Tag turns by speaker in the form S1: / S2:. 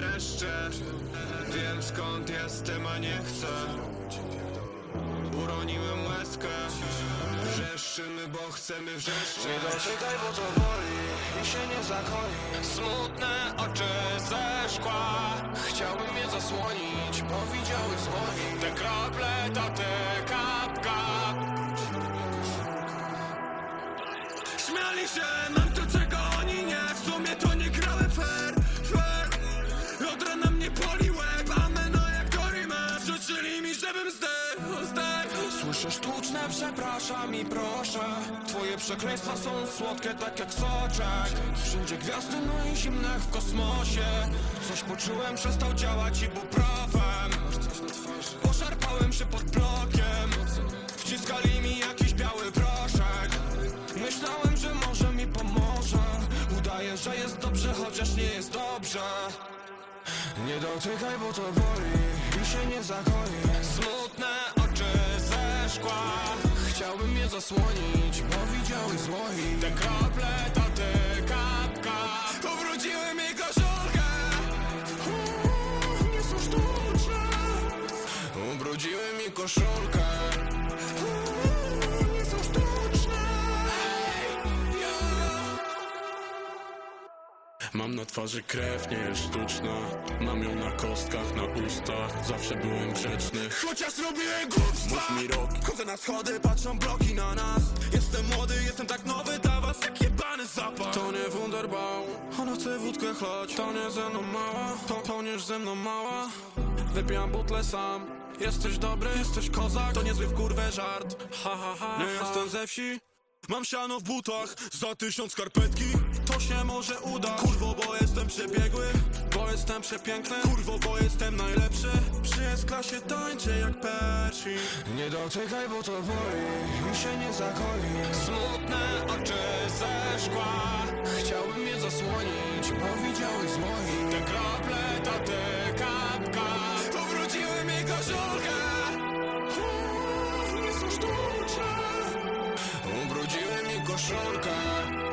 S1: dreszcze. Wiem skąd jestem, a nie chcę. Uroniłem łezkę. Wrzeszczymy, bo chcemy wrzeszczeć.
S2: Nie dotykaj, bo to boli i się nie zakoi
S1: Smutne oczy ze szkła.
S2: Chciałbym je zasłonić, bo widziały złoni
S1: Te krople to ty kapka. Śmiali się, mam Żebym zdechł, zdechł.
S2: Słyszę sztuczne przepraszam i proszę. Twoje przekleństwa są słodkie tak jak soczek. Wszędzie gwiazdy no i zimne w kosmosie. Coś poczułem, przestał działać ibuprofem Poszarpałem się pod blokiem. Wciskali mi jakiś biały proszek. Myślałem, że może mi pomoże. Udaje, że jest dobrze, chociaż nie jest dobrze. Nie dotykaj, bo to boli. I się nie zakoi Zasłonić, bo widziały złoi
S1: Te krople to ty kapka.
S2: Powróciły mi koszulkę. Uuu, Nie są sztuczne. Ubrudziły mi koszulkę
S3: Mam na twarzy krew, nie jest sztuczna. Mam ją na kostkach, na ustach. Zawsze byłem grzeczny.
S2: Chociaż robiłem głupstwa.
S3: Mów mi rok.
S2: Chodzę na schody, patrzą bloki na nas. Jestem młody, jestem tak nowy dla was Jak jebany zapach. To nie Wunderbał Ona chce wódkę chlać To nie ze mną mała To toniesz ze mną mała. Wypijam butlę sam. Jesteś dobry, jesteś kozak. To niezły w kurwę żart. Ha ha ha Nie jestem ze wsi Mam siano w butach, za tysiąc skarpetki To się może uda. Kurwo, bo jestem przebiegły Bo jestem przepiękny. Kurwo, bo jestem najlepszy. Przy S-klasie tańczę jak Persi. Nie dotykaj, bo to boli I się nie zakoi
S1: Smutne oczy ze szkła.
S2: Chciałbym je zasłonić, bo widziały złoi
S1: Te krople to ty kapka
S2: Powróciły mi koszulkę Uuu, Nie są sztuczne Ubrudziły mi koszulkę